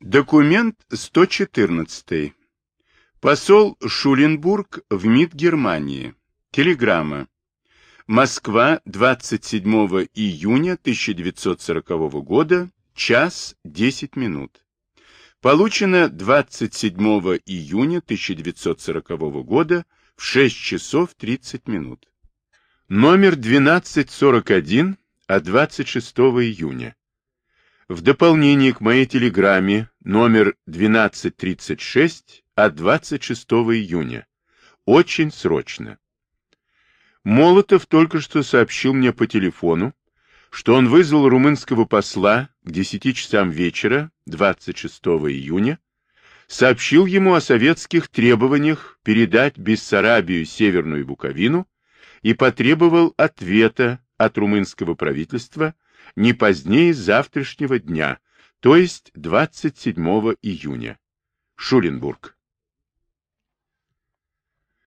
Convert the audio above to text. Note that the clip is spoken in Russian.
Документ 114. Посол Шуленбург в МИД Германии. Телеграмма. Москва, 27 июня 1940 года, час 10 минут. Получено 27 июня 1940 года в 6 часов 30 минут. Номер 1241 от 26 июня. В дополнение к моей телеграмме номер 1236 от 26 июня. Очень срочно. Молотов только что сообщил мне по телефону, что он вызвал румынского посла к 10 часам вечера 26 июня, сообщил ему о советских требованиях передать Бессарабию Северную Буковину и потребовал ответа от румынского правительства не позднее завтрашнего дня, то есть 27 июня. Шуленбург.